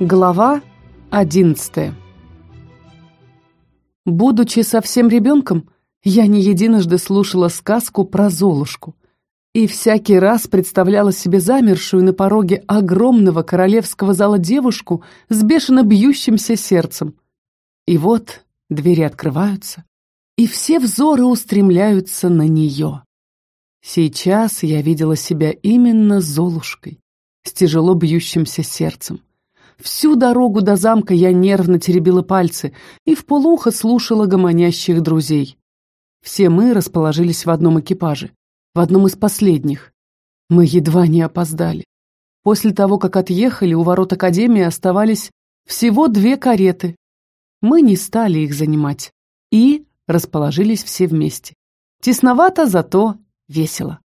Глава одиннадцатая Будучи совсем ребенком, я не единожды слушала сказку про Золушку и всякий раз представляла себе замершую на пороге огромного королевского зала девушку с бешено бьющимся сердцем. И вот двери открываются, и все взоры устремляются на нее. Сейчас я видела себя именно Золушкой, с тяжело бьющимся сердцем. Всю дорогу до замка я нервно теребила пальцы и в полухо слушала гомонящих друзей. Все мы расположились в одном экипаже, в одном из последних. Мы едва не опоздали. После того, как отъехали, у ворот Академии оставались всего две кареты. Мы не стали их занимать и расположились все вместе. Тесновато, зато весело.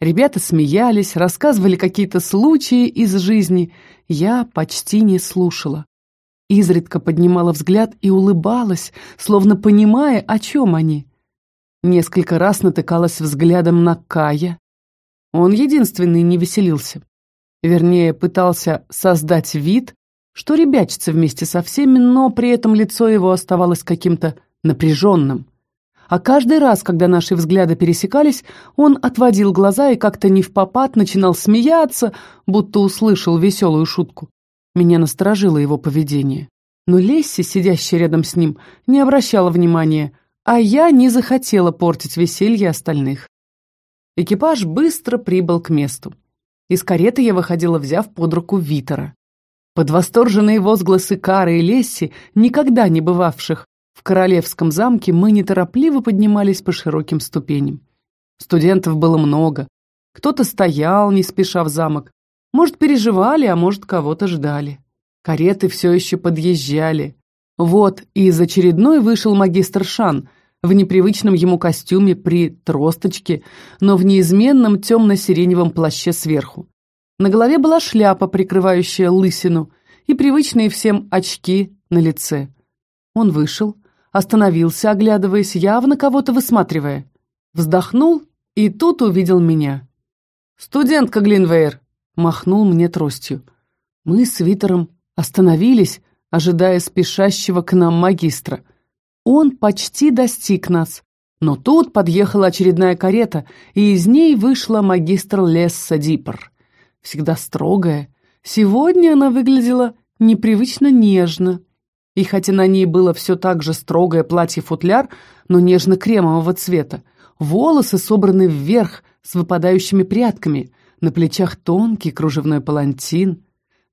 Ребята смеялись, рассказывали какие-то случаи из жизни. Я почти не слушала. Изредка поднимала взгляд и улыбалась, словно понимая, о чем они. Несколько раз натыкалась взглядом на Кая. Он единственный не веселился. Вернее, пытался создать вид, что ребячится вместе со всеми, но при этом лицо его оставалось каким-то напряженным а каждый раз, когда наши взгляды пересекались, он отводил глаза и как-то не в попад начинал смеяться, будто услышал веселую шутку. Меня насторожило его поведение. Но Лесси, сидящая рядом с ним, не обращала внимания, а я не захотела портить веселье остальных. Экипаж быстро прибыл к месту. Из кареты я выходила, взяв под руку Витера. Под восторженные возгласы Кары и Лесси, никогда не бывавших в королевском замке мы неторопливо поднимались по широким ступеням. Студентов было много. Кто-то стоял, не спеша в замок. Может, переживали, а может, кого-то ждали. Кареты все еще подъезжали. Вот и из очередной вышел магистр Шан в непривычном ему костюме при тросточке, но в неизменном темно-сиреневом плаще сверху. На голове была шляпа, прикрывающая лысину, и привычные всем очки на лице. Он вышел, остановился, оглядываясь, явно кого-то высматривая. Вздохнул и тут увидел меня. «Студентка Глинвейр!» махнул мне тростью. Мы с Витером остановились, ожидая спешащего к нам магистра. Он почти достиг нас, но тут подъехала очередная карета, и из ней вышла магистр Лесса Диппер. Всегда строгая. Сегодня она выглядела непривычно нежно, и хотя на ней было все так же строгое платье-футляр, но нежно-кремового цвета, волосы собраны вверх с выпадающими прядками, на плечах тонкий кружевной палантин.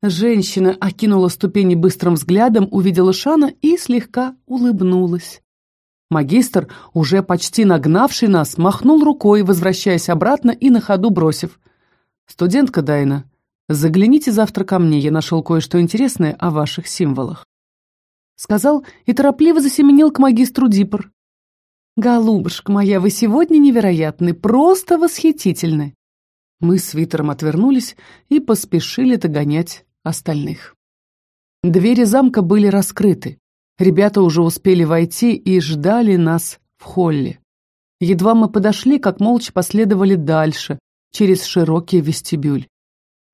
Женщина окинула ступени быстрым взглядом, увидела Шана и слегка улыбнулась. Магистр, уже почти нагнавший нас, махнул рукой, возвращаясь обратно и на ходу бросив. «Студентка Дайна, загляните завтра ко мне, я нашел кое-что интересное о ваших символах» сказал и торопливо засеменил к магистру Диппер. «Голубушка моя, вы сегодня невероятны, просто восхитительны!» Мы с Витером отвернулись и поспешили догонять остальных. Двери замка были раскрыты. Ребята уже успели войти и ждали нас в холле. Едва мы подошли, как молча последовали дальше, через широкий вестибюль.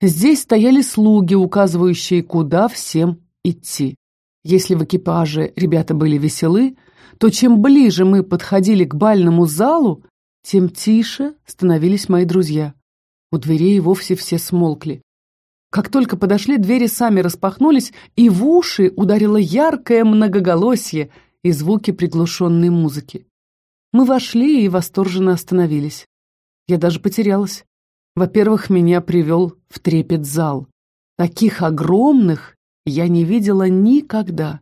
Здесь стояли слуги, указывающие, куда всем идти. Если в экипаже ребята были веселы, то чем ближе мы подходили к бальному залу, тем тише становились мои друзья. У дверей вовсе все смолкли. Как только подошли, двери сами распахнулись, и в уши ударило яркое многоголосье и звуки приглушенной музыки. Мы вошли и восторженно остановились. Я даже потерялась. Во-первых, меня привел в трепет зал. Таких огромных я не видела никогда.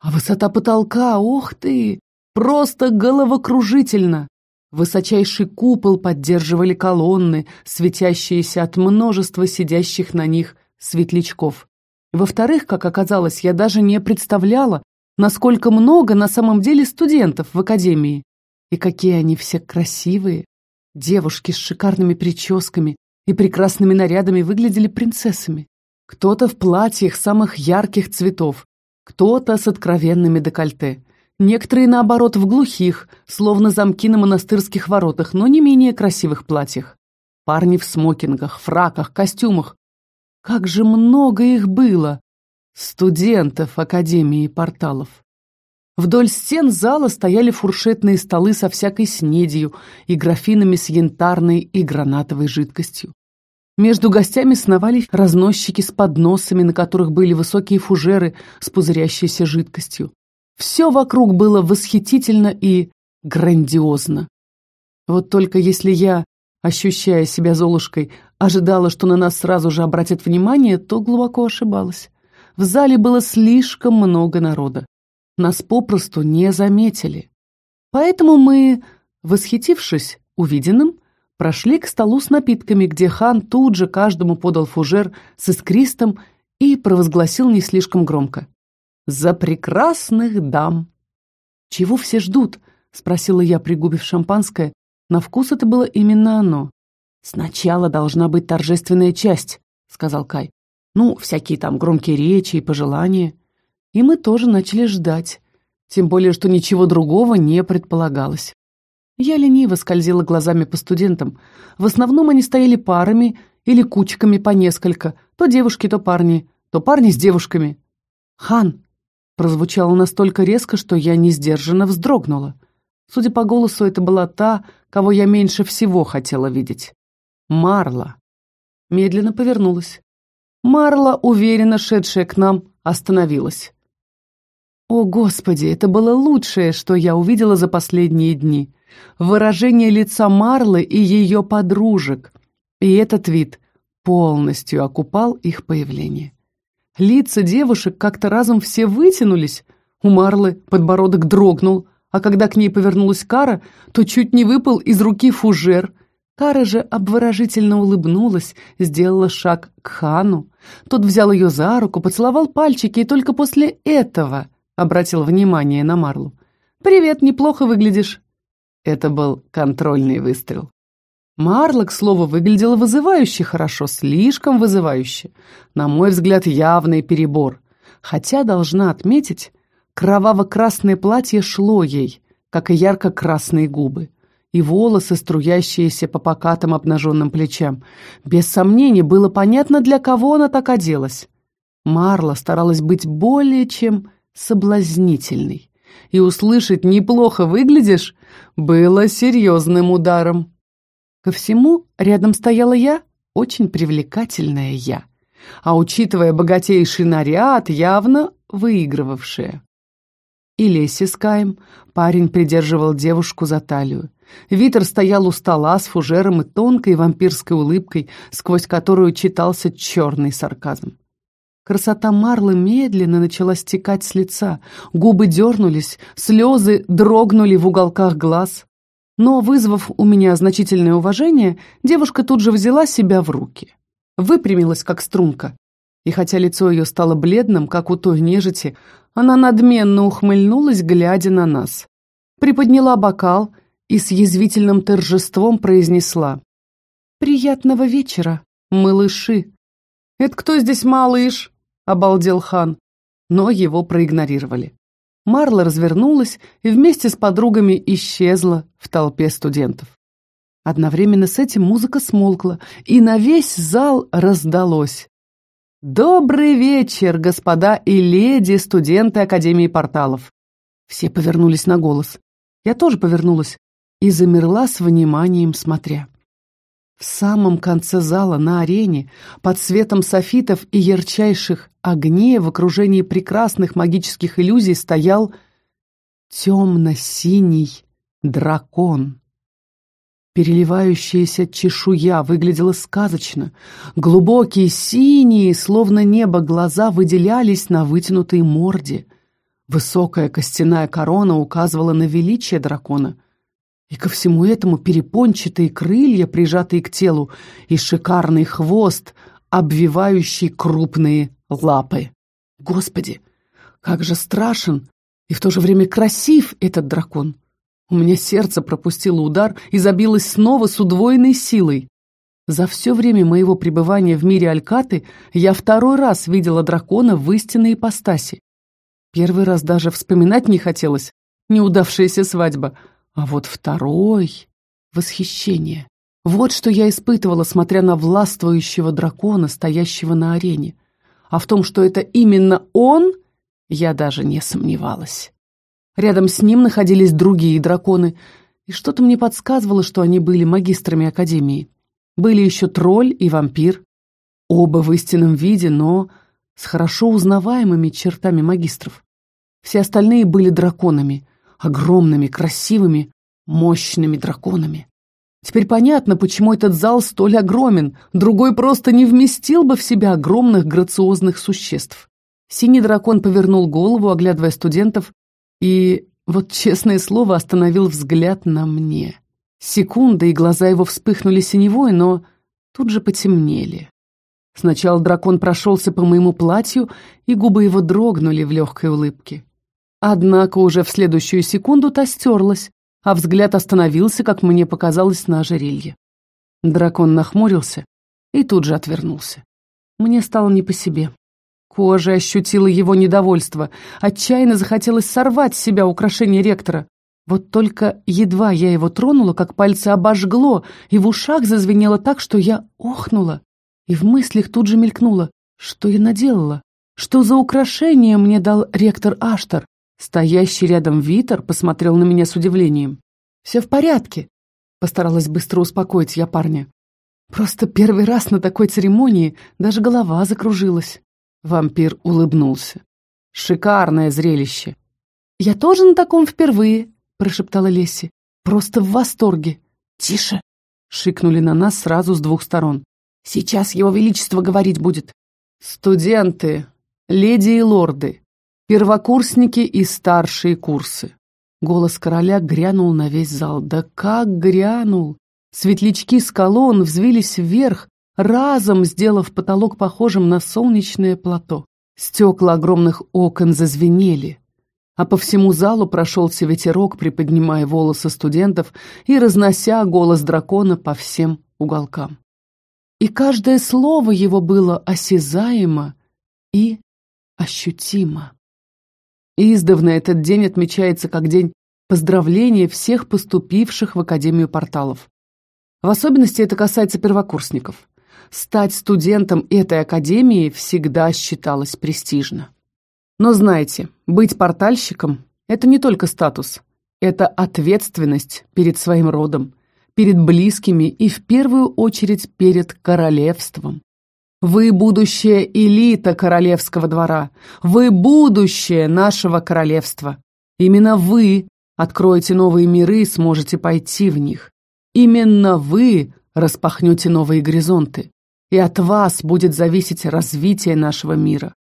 А высота потолка, ох ты, просто головокружительно. Высочайший купол поддерживали колонны, светящиеся от множества сидящих на них светлячков. Во-вторых, как оказалось, я даже не представляла, насколько много на самом деле студентов в академии. И какие они все красивые. Девушки с шикарными прическами и прекрасными нарядами выглядели принцессами. Кто-то в платьях самых ярких цветов, кто-то с откровенными декольте. Некоторые, наоборот, в глухих, словно замки на монастырских воротах, но не менее красивых платьях. Парни в смокингах, фраках, костюмах. Как же много их было! студентов Академии порталов. Вдоль стен зала стояли фуршетные столы со всякой снедью и графинами с янтарной и гранатовой жидкостью. Между гостями сновали разносчики с подносами, на которых были высокие фужеры с пузырящейся жидкостью. Все вокруг было восхитительно и грандиозно. Вот только если я, ощущая себя Золушкой, ожидала, что на нас сразу же обратят внимание, то глубоко ошибалась. В зале было слишком много народа. Нас попросту не заметили. Поэтому мы, восхитившись увиденным, прошли к столу с напитками, где хан тут же каждому подал фужер с искристом и провозгласил не слишком громко. «За прекрасных дам!» «Чего все ждут?» — спросила я, пригубив шампанское. На вкус это было именно оно. «Сначала должна быть торжественная часть», — сказал Кай. «Ну, всякие там громкие речи и пожелания». И мы тоже начали ждать, тем более, что ничего другого не предполагалось. Я лениво скользила глазами по студентам. В основном они стояли парами или кучками по несколько. То девушки, то парни, то парни с девушками. «Хан!» прозвучало настолько резко, что я несдержанно вздрогнула. Судя по голосу, это была та, кого я меньше всего хотела видеть. Марла. Медленно повернулась. Марла, уверенно шедшая к нам, остановилась. О, Господи, это было лучшее, что я увидела за последние дни выражение лица Марлы и ее подружек, и этот вид полностью окупал их появление. Лица девушек как-то разом все вытянулись, у Марлы подбородок дрогнул, а когда к ней повернулась Кара, то чуть не выпал из руки фужер. Кара же обворожительно улыбнулась, сделала шаг к хану. Тот взял ее за руку, поцеловал пальчики и только после этого обратил внимание на Марлу. «Привет, неплохо выглядишь». Это был контрольный выстрел. Марла, к слову, выглядела вызывающе хорошо, слишком вызывающе. На мой взгляд, явный перебор. Хотя, должна отметить, кроваво-красное платье шло ей, как и ярко-красные губы, и волосы, струящиеся по покатым обнаженным плечам. Без сомнения, было понятно, для кого она так оделась. Марла старалась быть более чем соблазнительной и услышать «неплохо выглядишь» было серьезным ударом. Ко всему, рядом стояла я, очень привлекательная я, а учитывая богатейший наряд, явно выигрывавшая. И Леси с Каем, парень придерживал девушку за талию. Витер стоял у стола с фужером и тонкой вампирской улыбкой, сквозь которую читался черный сарказм. Красота Марлы медленно начала стекать с лица, губы дернулись, слезы дрогнули в уголках глаз. Но, вызвав у меня значительное уважение, девушка тут же взяла себя в руки. Выпрямилась, как струнка. И хотя лицо ее стало бледным, как у той нежити, она надменно ухмыльнулась, глядя на нас. Приподняла бокал и с язвительным торжеством произнесла «Приятного вечера, малыши!» «Это кто здесь малыш?» — обалдел хан. Но его проигнорировали. Марла развернулась и вместе с подругами исчезла в толпе студентов. Одновременно с этим музыка смолкла, и на весь зал раздалось. «Добрый вечер, господа и леди, студенты Академии порталов!» Все повернулись на голос. Я тоже повернулась и замерла с вниманием смотря. В самом конце зала на арене, под светом софитов и ярчайших огней, в окружении прекрасных магических иллюзий стоял темно-синий дракон. Переливающаяся чешуя выглядела сказочно. Глубокие синие, словно небо, глаза выделялись на вытянутой морде. Высокая костяная корона указывала на величие дракона — и ко всему этому перепончатые крылья, прижатые к телу, и шикарный хвост, обвивающий крупные лапы. Господи, как же страшен и в то же время красив этот дракон. У меня сердце пропустило удар и забилось снова с удвоенной силой. За все время моего пребывания в мире Алькаты я второй раз видела дракона в истинной ипостаси. Первый раз даже вспоминать не хотелось. Неудавшаяся свадьба — а вот второй — восхищение. Вот что я испытывала, смотря на властвующего дракона, стоящего на арене. а в том, что это именно он, я даже не сомневалась. Рядом с ним находились другие драконы, и что-то мне подсказывало, что они были магистрами Академии. Были еще тролль и вампир, оба в истинном виде, но с хорошо узнаваемыми чертами магистров. Все остальные были драконами, огромными, красивыми, мощными драконами. Теперь понятно, почему этот зал столь огромен, другой просто не вместил бы в себя огромных грациозных существ. Синий дракон повернул голову, оглядывая студентов, и, вот честное слово, остановил взгляд на мне. Секунда, и глаза его вспыхнули синевой, но тут же потемнели. Сначала дракон прошелся по моему платью, и губы его дрогнули в легкой улыбке. Однако уже в следующую секунду та стерлась, а взгляд остановился, как мне показалось, на ожерелье. Дракон нахмурился и тут же отвернулся. Мне стало не по себе. Кожа ощутила его недовольство, отчаянно захотелось сорвать с себя украшение ректора. Вот только едва я его тронула, как пальцы обожгло, и в ушах зазвенело так, что я охнула. И в мыслях тут же мелькнуло, что я наделала, что за украшение мне дал ректор Аштар. Стоящий рядом Витер посмотрел на меня с удивлением. «Все в порядке», — постаралась быстро успокоить я парня. «Просто первый раз на такой церемонии даже голова закружилась». Вампир улыбнулся. «Шикарное зрелище!» «Я тоже на таком впервые», — прошептала Лесси. «Просто в восторге». «Тише!» — шикнули на нас сразу с двух сторон. Сейчас его величество говорить будет. Студенты, леди и лорды, первокурсники и старшие курсы. Голос короля грянул на весь зал. Да как грянул! Светлячки с колонн взвились вверх, разом сделав потолок похожим на солнечное плато. Стекла огромных окон зазвенели, а по всему залу прошелся ветерок, приподнимая волосы студентов и разнося голос дракона по всем уголкам и каждое слово его было осязаемо и ощутимо. Издавна этот день отмечается как день поздравления всех поступивших в Академию порталов. В особенности это касается первокурсников. Стать студентом этой академии всегда считалось престижно. Но знайте, быть портальщиком – это не только статус, это ответственность перед своим родом, перед близкими и в первую очередь перед королевством. Вы будущая элита королевского двора. Вы будущее нашего королевства. Именно вы откроете новые миры и сможете пойти в них. Именно вы распахнете новые горизонты. И от вас будет зависеть развитие нашего мира.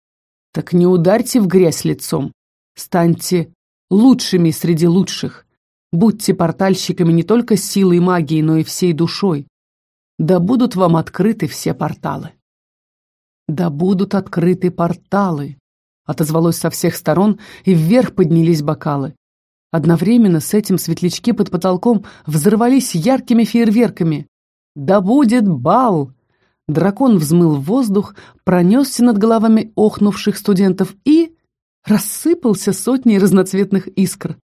Так не ударьте в грязь лицом. Станьте лучшими среди лучших. Будьте портальщиками не только силой магии, но и всей душой. Да будут вам открыты все порталы. Да будут открыты порталы. Отозвалось со всех сторон, и вверх поднялись бокалы. Одновременно с этим светлячки под потолком взорвались яркими фейерверками. «Да будет бал!» Дракон взмыл в воздух, пронесся над головами охнувших студентов и рассыпался сотней разноцветных искр.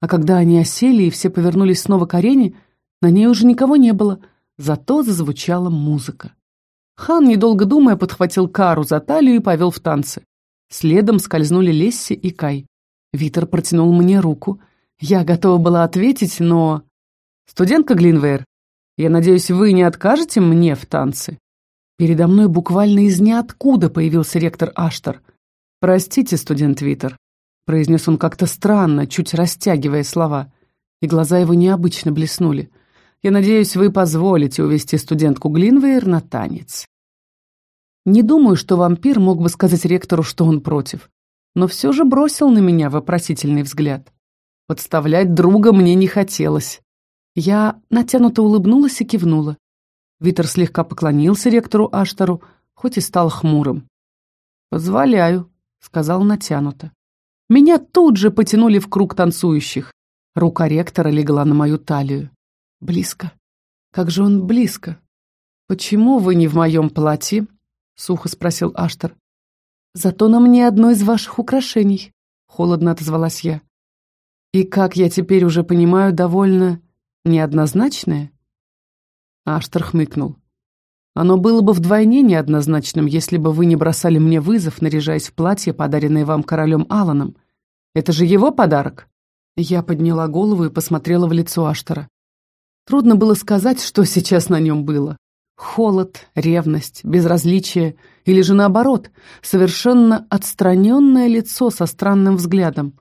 А когда они осели и все повернулись снова к арене, на ней уже никого не было, зато зазвучала музыка. Хан, недолго думая, подхватил Кару за талию и повел в танцы. Следом скользнули Лесси и Кай. Витер протянул мне руку. Я готова была ответить, но... «Студентка Глинвейр, я надеюсь, вы не откажете мне в танце?» Передо мной буквально из ниоткуда появился ректор Аштар. «Простите, студент Витер, произнес он как-то странно, чуть растягивая слова, и глаза его необычно блеснули. «Я надеюсь, вы позволите увести студентку Глинвейр на танец». Не думаю, что вампир мог бы сказать ректору, что он против, но все же бросил на меня вопросительный взгляд. Подставлять друга мне не хотелось. Я натянуто улыбнулась и кивнула. Витер слегка поклонился ректору Аштару, хоть и стал хмурым. «Позволяю», — сказал натянуто. Меня тут же потянули в круг танцующих. Рука ректора легла на мою талию. Близко. Как же он близко. «Почему вы не в моем платье?» — сухо спросил Аштер. «Зато на мне одно из ваших украшений», — холодно отозвалась я. «И, как я теперь уже понимаю, довольно неоднозначное?» Аштер хмыкнул. Оно было бы вдвойне неоднозначным, если бы вы не бросали мне вызов, наряжаясь в платье, подаренное вам королем Аланом. Это же его подарок. Я подняла голову и посмотрела в лицо Аштора. Трудно было сказать, что сейчас на нем было. Холод, ревность, безразличие или же наоборот, совершенно отстраненное лицо со странным взглядом.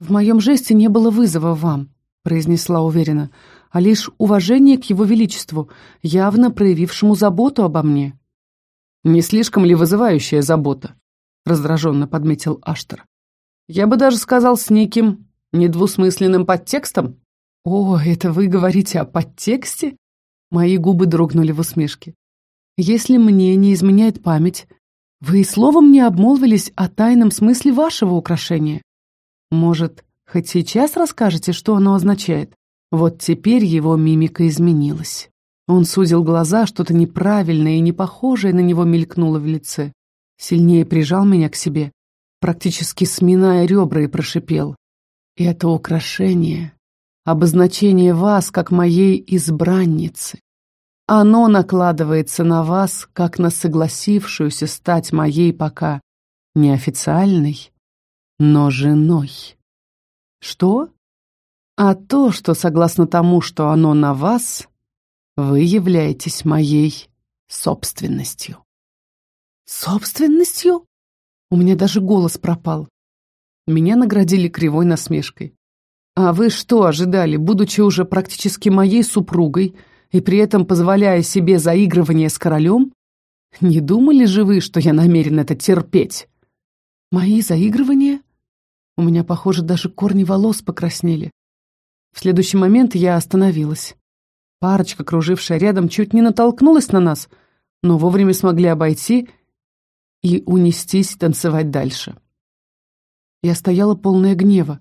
«В моем жесте не было вызова вам», — произнесла уверенно, «а лишь уважение к его величеству, явно проявившему заботу обо мне». «Не слишком ли вызывающая забота?» — раздраженно подметил Аштер. «Я бы даже сказал с неким недвусмысленным подтекстом». «О, это вы говорите о подтексте?» Мои губы дрогнули в усмешке. «Если мне не изменяет память, вы и словом не обмолвились о тайном смысле вашего украшения. Может, хоть сейчас расскажете, что оно означает?» Вот теперь его мимика изменилась. Он сузил глаза, что-то неправильное и не похожее на него мелькнуло в лице. Сильнее прижал меня к себе, практически сминая ребра и прошипел. «Это украшение, обозначение вас как моей избранницы. Оно накладывается на вас, как на согласившуюся стать моей пока неофициальной, но женой. Что? А то, что согласно тому, что оно на вас, вы являетесь моей собственностью. Собственностью? У меня даже голос пропал. Меня наградили кривой насмешкой. А вы что ожидали, будучи уже практически моей супругой, и при этом позволяя себе заигрывание с королем? Не думали же вы, что я намерен это терпеть? Мои заигрывания? У меня, похоже, даже корни волос покраснели. В следующий момент я остановилась. Парочка, кружившая рядом, чуть не натолкнулась на нас, но вовремя смогли обойти и унестись танцевать дальше. Я стояла полная гнева.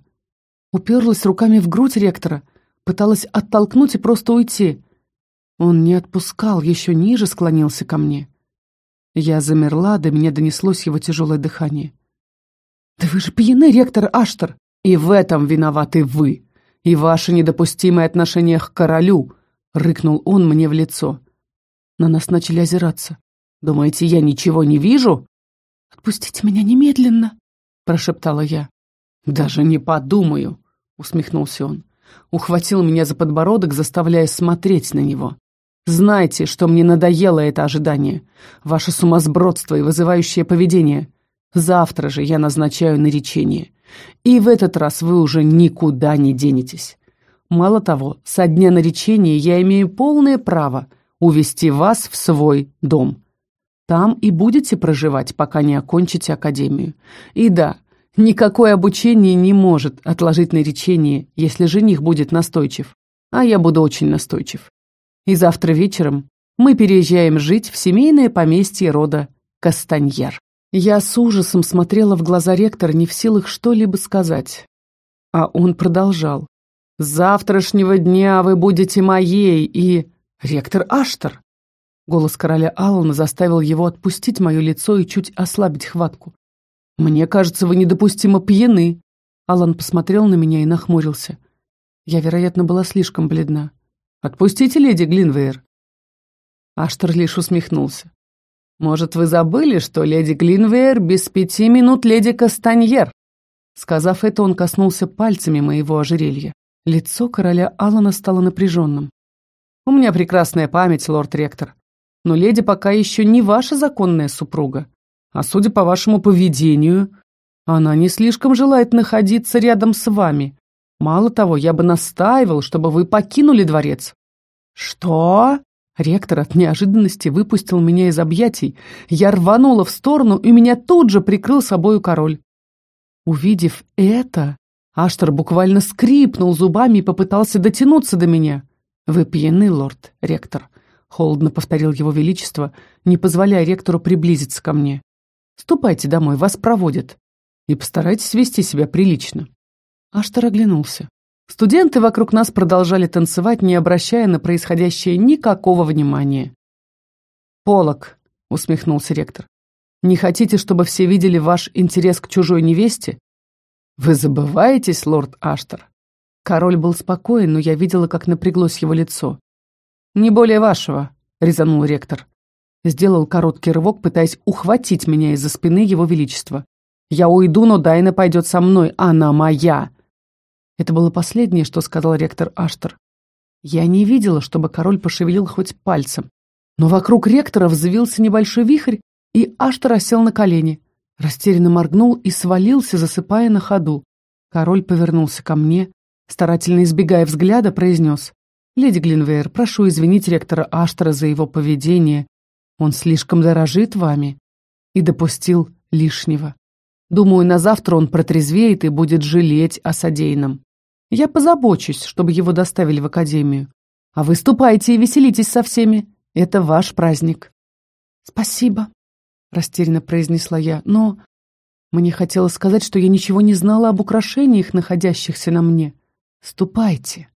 Уперлась руками в грудь ректора, пыталась оттолкнуть и просто уйти — он не отпускал, еще ниже склонился ко мне. Я замерла, до меня донеслось его тяжелое дыхание. «Да вы же пьяны, ректор Аштер! И в этом виноваты вы! И ваше недопустимое отношение к королю!» — рыкнул он мне в лицо. На нас начали озираться. «Думаете, я ничего не вижу?» «Отпустите меня немедленно!» — прошептала я. «Даже не подумаю!» — усмехнулся он. Ухватил меня за подбородок, заставляя смотреть на него. Знайте, что мне надоело это ожидание, ваше сумасбродство и вызывающее поведение. Завтра же я назначаю наречение. И в этот раз вы уже никуда не денетесь. Мало того, со дня наречения я имею полное право увести вас в свой дом. Там и будете проживать, пока не окончите академию. И да, никакое обучение не может отложить наречение, если жених будет настойчив. А я буду очень настойчив. И завтра вечером мы переезжаем жить в семейное поместье рода Кастаньер. Я с ужасом смотрела в глаза ректора, не в силах что-либо сказать. А он продолжал. «С завтрашнего дня вы будете моей и...» «Ректор Аштер!» Голос короля Аллана заставил его отпустить мое лицо и чуть ослабить хватку. «Мне кажется, вы недопустимо пьяны». Алан посмотрел на меня и нахмурился. Я, вероятно, была слишком бледна. «Отпустите леди Глинвейр». Аштер лишь усмехнулся. «Может, вы забыли, что леди Глинвейр без пяти минут леди Кастаньер?» Сказав это, он коснулся пальцами моего ожерелья. Лицо короля Алана стало напряженным. «У меня прекрасная память, лорд-ректор, но леди пока еще не ваша законная супруга, а судя по вашему поведению, она не слишком желает находиться рядом с вами. Мало того, я бы настаивал, чтобы вы покинули дворец». «Что?» Ректор от неожиданности выпустил меня из объятий. Я рванула в сторону, и меня тут же прикрыл собою король. Увидев это, Аштер буквально скрипнул зубами и попытался дотянуться до меня. «Вы пьяны, лорд, ректор», — холодно повторил его величество, не позволяя ректору приблизиться ко мне. «Ступайте домой, вас проводят, и постарайтесь вести себя прилично». Аштар оглянулся. Студенты вокруг нас продолжали танцевать, не обращая на происходящее никакого внимания. «Полок», — усмехнулся ректор, — «не хотите, чтобы все видели ваш интерес к чужой невесте?» «Вы забываетесь, лорд Аштар?» Король был спокоен, но я видела, как напряглось его лицо. «Не более вашего», — резанул ректор. Сделал короткий рывок, пытаясь ухватить меня из-за спины его величества. «Я уйду, но Дайна пойдет со мной. Она моя!» Это было последнее, что сказал ректор Аштер. Я не видела, чтобы король пошевелил хоть пальцем. Но вокруг ректора взвился небольшой вихрь, и Аштер осел на колени. Растерянно моргнул и свалился, засыпая на ходу. Король повернулся ко мне, старательно избегая взгляда, произнес. «Леди Глинвейр, прошу извинить ректора Аштера за его поведение. Он слишком дорожит вами и допустил лишнего. Думаю, на завтра он протрезвеет и будет жалеть о содеянном. Я позабочусь, чтобы его доставили в академию. А вы ступайте и веселитесь со всеми. Это ваш праздник». «Спасибо», — растерянно произнесла я, но... Мне хотелось сказать, что я ничего не знала об украшениях, находящихся на мне. «Ступайте».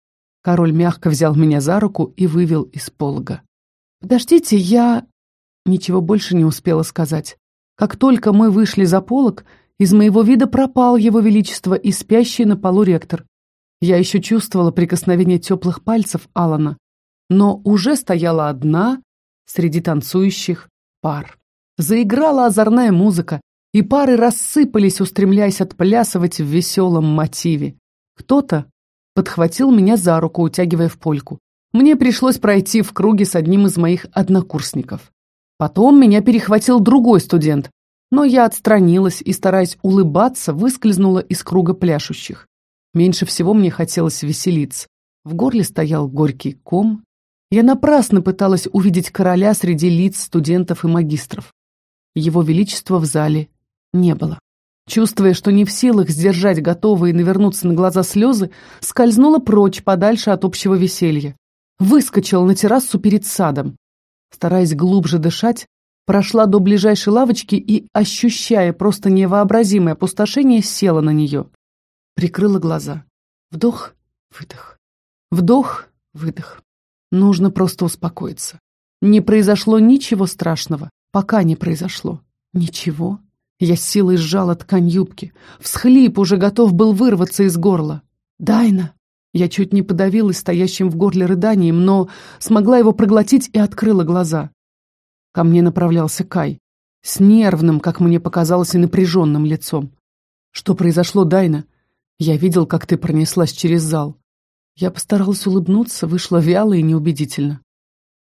Король мягко взял меня за руку и вывел из полога. «Подождите, я...» Ничего больше не успела сказать. Как только мы вышли за полог, из моего вида пропал его величество и спящий на полу ректор. Я еще чувствовала прикосновение теплых пальцев Алана, но уже стояла одна среди танцующих пар. Заиграла озорная музыка, и пары рассыпались, устремляясь отплясывать в веселом мотиве. Кто-то подхватил меня за руку, утягивая в польку. Мне пришлось пройти в круге с одним из моих однокурсников. Потом меня перехватил другой студент, но я отстранилась и, стараясь улыбаться, выскользнула из круга пляшущих. Меньше всего мне хотелось веселиться. В горле стоял горький ком. Я напрасно пыталась увидеть короля среди лиц студентов и магистров. Его величества в зале не было. Чувствуя, что не в силах сдержать готовые навернуться на глаза слезы, скользнула прочь, подальше от общего веселья. Выскочила на террасу перед садом. Стараясь глубже дышать, прошла до ближайшей лавочки и, ощущая просто невообразимое опустошение, села на нее. Прикрыла глаза. Вдох, выдох. Вдох, выдох. Нужно просто успокоиться. Не произошло ничего страшного, пока не произошло. Ничего я силой сжала ткань юбки. Всхлип уже готов был вырваться из горла. «Дайна!» Я чуть не подавилась стоящим в горле рыданием, но смогла его проглотить и открыла глаза. Ко мне направлялся Кай, с нервным, как мне показалось, и напряженным лицом. «Что произошло, Дайна?» «Я видел, как ты пронеслась через зал». Я постаралась улыбнуться, вышла вяло и неубедительно.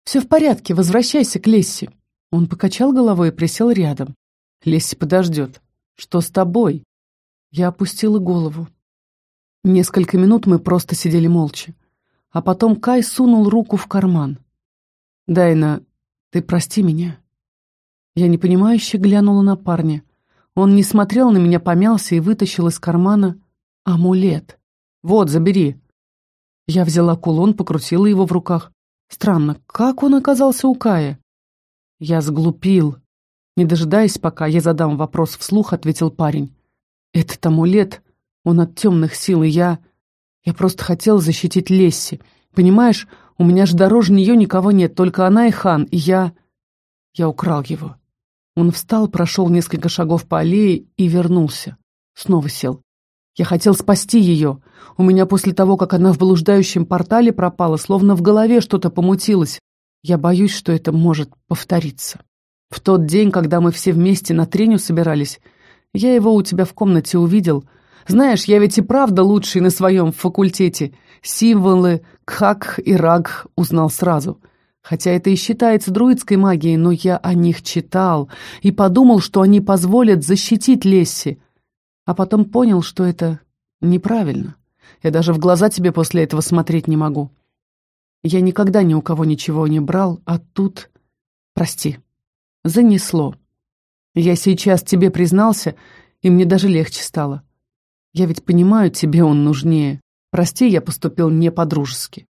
«Все в порядке, возвращайся к Лесси». Он покачал головой и присел рядом. Лесси подождет. Что с тобой? Я опустила голову. Несколько минут мы просто сидели молча. А потом Кай сунул руку в карман. «Дайна, ты прости меня». Я непонимающе глянула на парня. Он не смотрел на меня, помялся и вытащил из кармана амулет. «Вот, забери». Я взяла кулон, покрутила его в руках. Странно, как он оказался у Кая? Я сглупил. Не дожидаясь, пока я задам вопрос вслух, ответил парень. «Этот амулет, он от темных сил, и я... Я просто хотел защитить Лесси. Понимаешь, у меня же дороже нее никого нет, только она и хан, и я... Я украл его». Он встал, прошел несколько шагов по аллее и вернулся. Снова сел. Я хотел спасти ее. У меня после того, как она в блуждающем портале пропала, словно в голове что-то помутилось. Я боюсь, что это может повториться. В тот день, когда мы все вместе на треню собирались, я его у тебя в комнате увидел. Знаешь, я ведь и правда лучший на своем факультете. Символы Кхак и Раг узнал сразу. Хотя это и считается друидской магией, но я о них читал и подумал, что они позволят защитить Лесси. А потом понял, что это неправильно. Я даже в глаза тебе после этого смотреть не могу. Я никогда ни у кого ничего не брал, а тут... Прости занесло. Я сейчас тебе признался, и мне даже легче стало. Я ведь понимаю, тебе он нужнее. Прости, я поступил не по-дружески.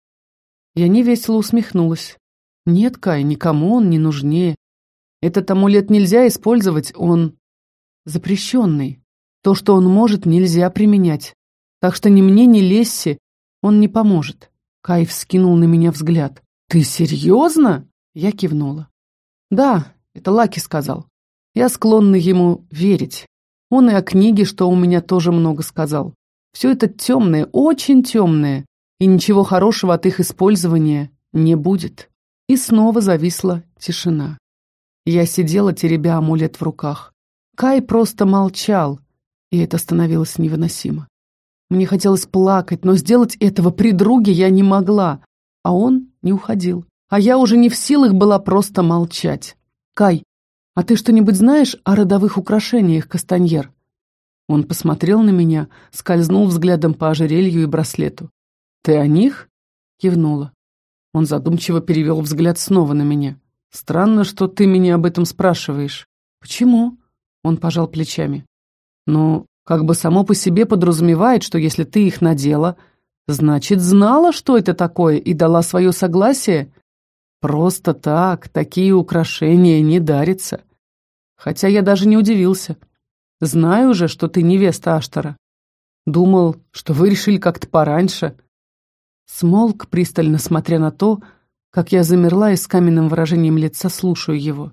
Я невесело усмехнулась. Нет, Кай, никому он не нужнее. Этот амулет нельзя использовать, он запрещенный. То, что он может, нельзя применять. Так что ни мне, ни Лесси он не поможет. Кай вскинул на меня взгляд. «Ты серьезно?» Я кивнула. «Да, это Лаки сказал. Я склонна ему верить. Он и о книге, что у меня тоже много сказал. Все это темное, очень темное, и ничего хорошего от их использования не будет. И снова зависла тишина. Я сидела, теребя амулет в руках. Кай просто молчал, и это становилось невыносимо. Мне хотелось плакать, но сделать этого при друге я не могла, а он не уходил. А я уже не в силах была просто молчать. «Кай, а ты что-нибудь знаешь о родовых украшениях, Кастаньер?» Он посмотрел на меня, скользнул взглядом по ожерелью и браслету. «Ты о них?» — кивнула. Он задумчиво перевел взгляд снова на меня. «Странно, что ты меня об этом спрашиваешь». «Почему?» — он пожал плечами. «Ну, как бы само по себе подразумевает, что если ты их надела, значит, знала, что это такое, и дала свое согласие. Просто так, такие украшения не дарятся. Хотя я даже не удивился. Знаю же, что ты невеста Аштара. Думал, что вы решили как-то пораньше. Смолк, пристально смотря на то, как я замерла и с каменным выражением лица слушаю его.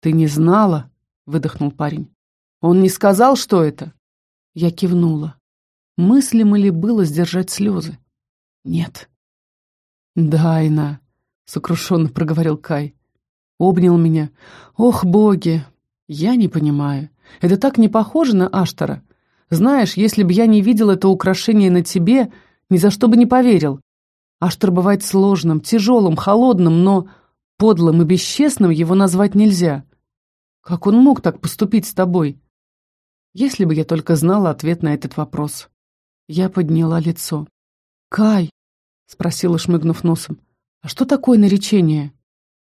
«Ты не знала?» — выдохнул парень. «Он не сказал, что это?» Я кивнула. Мыслимо ли было сдержать слезы? Нет. «Дайна», — сокрушенно проговорил Кай. Обнял меня. «Ох, боги! Я не понимаю. Это так не похоже на Аштара. Знаешь, если бы я не видел это украшение на тебе, ни за что бы не поверил. Аштар бывает сложным, тяжелым, холодным, но подлым и бесчестным его назвать нельзя. Как он мог так поступить с тобой? Если бы я только знала ответ на этот вопрос. Я подняла лицо. «Кай!» — спросила, шмыгнув носом. «А что такое наречение?»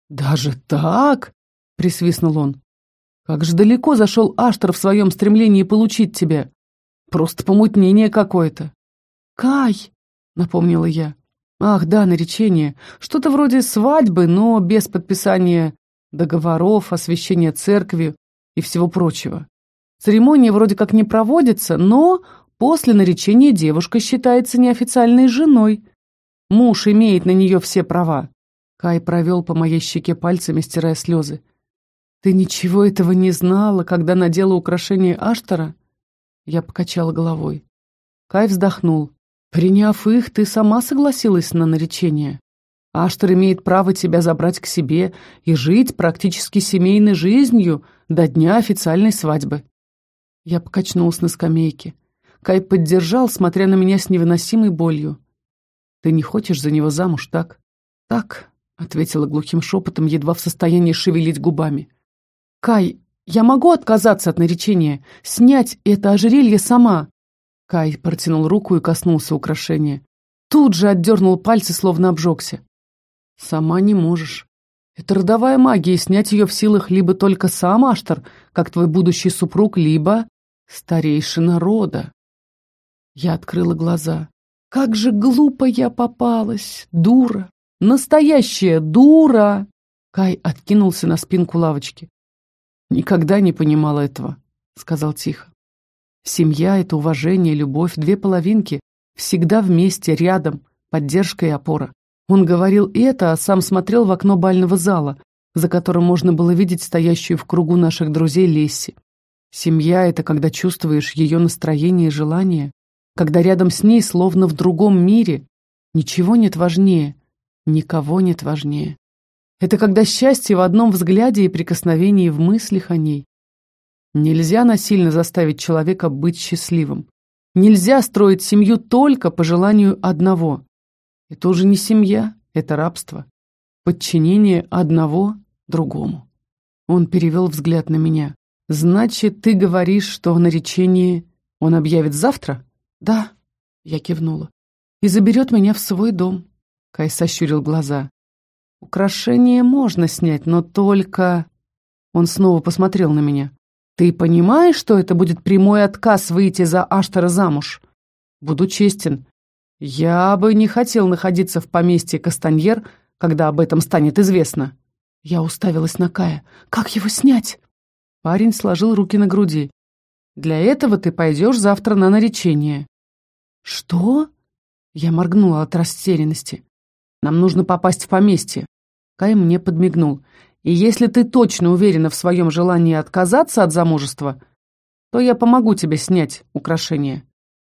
«Даже так?» — присвистнул он. Как же далеко зашел Аштар в своем стремлении получить тебя. Просто помутнение какое-то. Кай, напомнила я. Ах, да, наречение. Что-то вроде свадьбы, но без подписания договоров, освящения церкви и всего прочего. Церемония вроде как не проводится, но после наречения девушка считается неофициальной женой. Муж имеет на нее все права. Кай провел по моей щеке пальцами, стирая слезы. «Ты ничего этого не знала, когда надела украшение Аштара?» Я покачала головой. Кай вздохнул. «Приняв их, ты сама согласилась на наречение. Аштар имеет право тебя забрать к себе и жить практически семейной жизнью до дня официальной свадьбы». Я покачнулась на скамейке. Кай поддержал, смотря на меня с невыносимой болью. «Ты не хочешь за него замуж, так?» «Так», — ответила глухим шепотом, едва в состоянии шевелить губами. «Кай, я могу отказаться от наречения, снять это ожерелье сама?» Кай протянул руку и коснулся украшения. Тут же отдернул пальцы, словно обжегся. «Сама не можешь. Это родовая магия, и снять ее в силах либо только сам Аштар, как твой будущий супруг, либо старейшина рода». Я открыла глаза. «Как же глупо я попалась! Дура! Настоящая дура!» Кай откинулся на спинку лавочки. «Никогда не понимал этого», — сказал тихо. «Семья — это уважение, любовь, две половинки, всегда вместе, рядом, поддержка и опора». Он говорил это, а сам смотрел в окно бального зала, за которым можно было видеть стоящую в кругу наших друзей Лесси. Семья — это когда чувствуешь ее настроение и желание, когда рядом с ней, словно в другом мире, ничего нет важнее, никого нет важнее. Это когда счастье в одном взгляде и прикосновении в мыслях о ней. Нельзя насильно заставить человека быть счастливым. Нельзя строить семью только по желанию одного. Это уже не семья, это рабство. Подчинение одного другому. Он перевел взгляд на меня. «Значит, ты говоришь, что в наречении он объявит завтра?» «Да», — я кивнула. «И заберет меня в свой дом». Кай сощурил глаза. Украшение можно снять, но только... Он снова посмотрел на меня. Ты понимаешь, что это будет прямой отказ выйти за Аштара замуж? Буду честен. Я бы не хотел находиться в поместье Кастаньер, когда об этом станет известно. Я уставилась на Кая. Как его снять? Парень сложил руки на груди. Для этого ты пойдешь завтра на наречение. Что? Я моргнула от растерянности. Нам нужно попасть в поместье. Кай мне подмигнул. И если ты точно уверена в своем желании отказаться от замужества, то я помогу тебе снять украшение.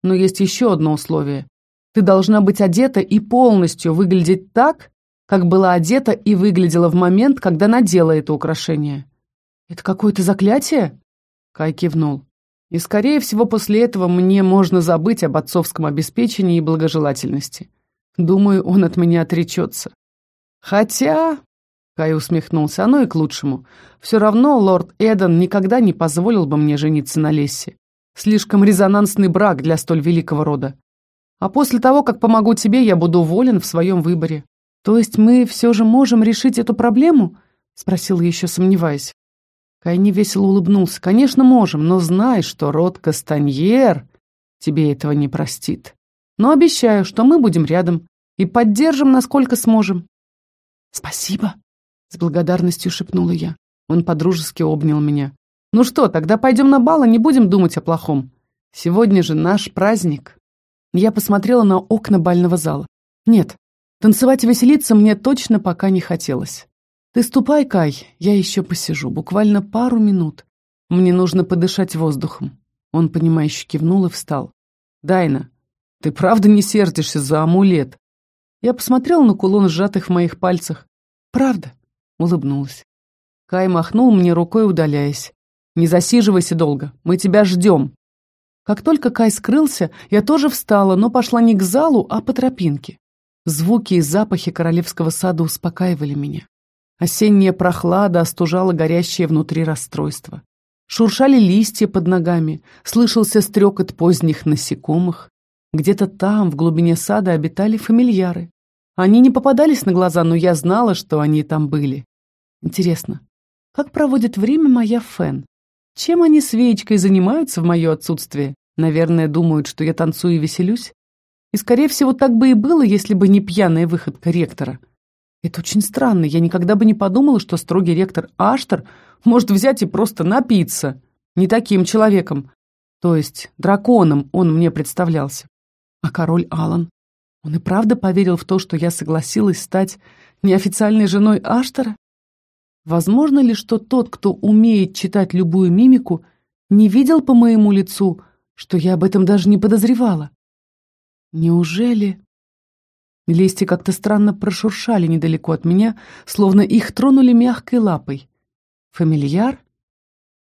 Но есть еще одно условие. Ты должна быть одета и полностью выглядеть так, как была одета и выглядела в момент, когда надела это украшение. «Это какое-то заклятие?» Кай кивнул. «И, скорее всего, после этого мне можно забыть об отцовском обеспечении и благожелательности. Думаю, он от меня отречется. Хотя...» Кай усмехнулся. «Оно и к лучшему. Все равно лорд Эден никогда не позволил бы мне жениться на Лессе. Слишком резонансный брак для столь великого рода. А после того, как помогу тебе, я буду волен в своем выборе. То есть мы все же можем решить эту проблему?» Спросила еще, сомневаясь. Кайни весело улыбнулся. «Конечно, можем, но знай, что род Кастаньер тебе этого не простит. Но обещаю, что мы будем рядом и поддержим, насколько сможем». «Спасибо», — с благодарностью шепнула я. Он подружески обнял меня. «Ну что, тогда пойдем на бал и не будем думать о плохом. Сегодня же наш праздник». Я посмотрела на окна бального зала. Нет, танцевать и веселиться мне точно пока не хотелось. «Ты ступай, Кай, я еще посижу, буквально пару минут. Мне нужно подышать воздухом». Он, понимающе кивнул и встал. «Дайна, ты правда не сердишься за амулет?» Я посмотрел на кулон, сжатых в моих пальцах. «Правда?» — улыбнулась. Кай махнул мне рукой, удаляясь. «Не засиживайся долго, мы тебя ждем». Как только Кай скрылся, я тоже встала, но пошла не к залу, а по тропинке. Звуки и запахи королевского сада успокаивали меня. Осенняя прохлада остужала горящее внутри расстройство. Шуршали листья под ногами, слышался стрекот поздних насекомых. Где-то там, в глубине сада, обитали фамильяры. Они не попадались на глаза, но я знала, что они там были. Интересно, как проводит время моя Фен? Чем они с Веечкой занимаются в мое отсутствие? Наверное, думают, что я танцую и веселюсь. И, скорее всего, так бы и было, если бы не пьяная выходка ректора. Это очень странно. Я никогда бы не подумала, что строгий ректор Аштер может взять и просто напиться. Не таким человеком. То есть драконом он мне представлялся. А король Алан? Он и правда поверил в то, что я согласилась стать неофициальной женой Аштера? Возможно ли, что тот, кто умеет читать любую мимику, не видел по моему лицу, что я об этом даже не подозревала? Неужели... Листья как-то странно прошуршали недалеко от меня, словно их тронули мягкой лапой. Фамильяр?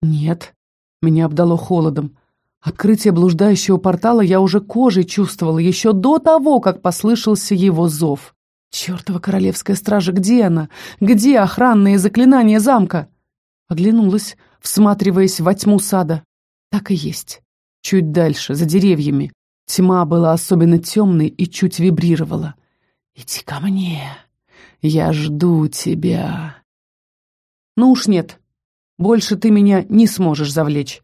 Нет. Меня обдало холодом. Открытие блуждающего портала я уже кожей чувствовала еще до того, как послышался его зов. Чертова королевская стража, где она? Где охранные заклинания замка? Оглянулась, всматриваясь во тьму сада. Так и есть. Чуть дальше, за деревьями. Тьма была особенно темной и чуть вибрировала. «Иди ко мне, я жду тебя». «Ну уж нет, больше ты меня не сможешь завлечь».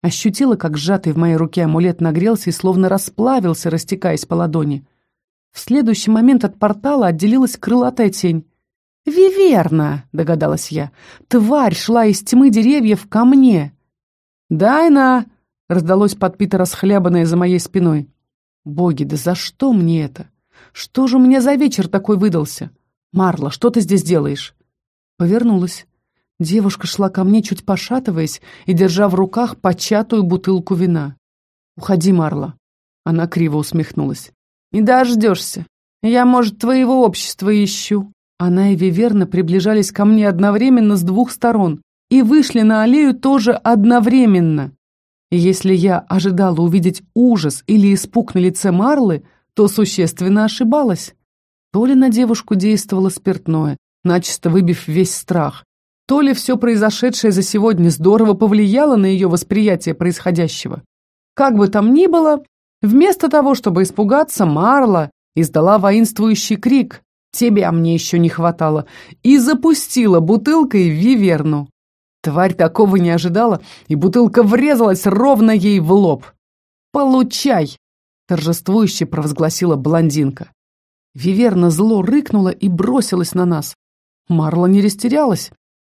Ощутила, как сжатый в моей руке амулет нагрелся и словно расплавился, растекаясь по ладони. В следующий момент от портала отделилась крылатая тень. «Виверна!» — догадалась я. «Тварь шла из тьмы деревьев ко мне!» «Дайна!» — раздалось подпито расхлябанное за моей спиной. «Боги, да за что мне это? Что же у меня за вечер такой выдался? Марла, что ты здесь делаешь?» Повернулась. Девушка шла ко мне, чуть пошатываясь и держа в руках початую бутылку вина. «Уходи, Марла!» Она криво усмехнулась. «Не дождешься. Я, может, твоего общества ищу». Она и Виверна приближались ко мне одновременно с двух сторон и вышли на аллею тоже одновременно. Если я ожидала увидеть ужас или испуг на лице Марлы, то существенно ошибалась. То ли на девушку действовало спиртное, начисто выбив весь страх, то ли все произошедшее за сегодня здорово повлияло на ее восприятие происходящего. Как бы там ни было, Вместо того, чтобы испугаться, Марла издала воинствующий крик «Тебя мне еще не хватало!» и запустила бутылкой виверну. Тварь такого не ожидала, и бутылка врезалась ровно ей в лоб. «Получай!» — торжествующе провозгласила блондинка. Виверна зло рыкнула и бросилась на нас. Марла не растерялась.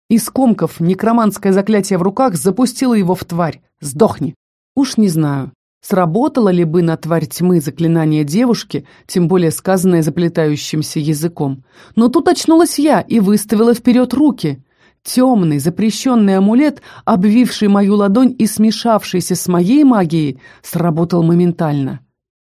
Из комков некроманское заклятие в руках запустила его в тварь. «Сдохни!» Уж не знаю, Сработало ли бы на тварь тьмы заклинание девушки, тем более сказанное заплетающимся языком? Но тут очнулась я и выставила вперед руки. Темный, запрещенный амулет, обвивший мою ладонь и смешавшийся с моей магией, сработал моментально.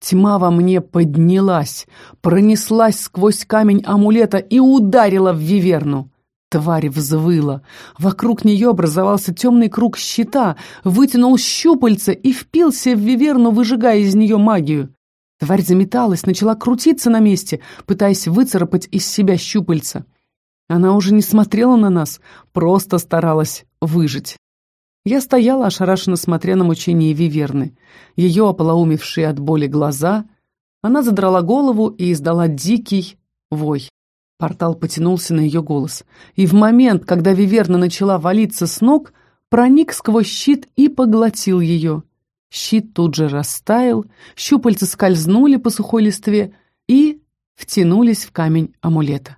Тьма во мне поднялась, пронеслась сквозь камень амулета и ударила в виверну. Тварь взвыла. Вокруг нее образовался темный круг щита, вытянул щупальца и впился в виверну, выжигая из нее магию. Тварь заметалась, начала крутиться на месте, пытаясь выцарапать из себя щупальца. Она уже не смотрела на нас, просто старалась выжить. Я стояла, ошарашенно смотря на мучение Виверны. Ее ополоумевшие от боли глаза. Она задрала голову и издала дикий вой. Портал потянулся на ее голос. И в момент, когда Виверна начала валиться с ног, проник сквозь щит и поглотил ее. Щит тут же растаял, щупальца скользнули по сухой листве и втянулись в камень амулета.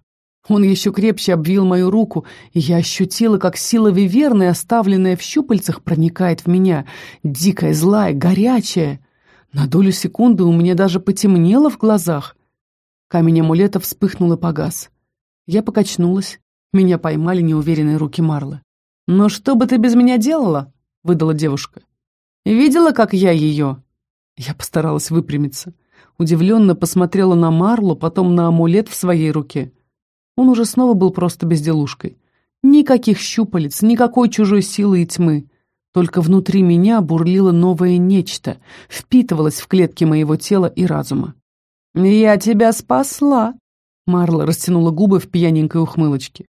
Он еще крепче обвил мою руку, и я ощутила, как сила виверны, оставленная в щупальцах, проникает в меня, дикая, злая, горячая. На долю секунды у меня даже потемнело в глазах. Камень амулета вспыхнул и погас. Я покачнулась, меня поймали неуверенные руки Марлы. «Но что бы ты без меня делала?» — выдала девушка. «Видела, как я ее?» Я постаралась выпрямиться. Удивленно посмотрела на Марлу, потом на амулет в своей руке. Он уже снова был просто безделушкой. Никаких щупалец, никакой чужой силы и тьмы. Только внутри меня бурлило новое нечто, впитывалось в клетки моего тела и разума. «Я тебя спасла!» Марла растянула губы в пьяненькой ухмылочке.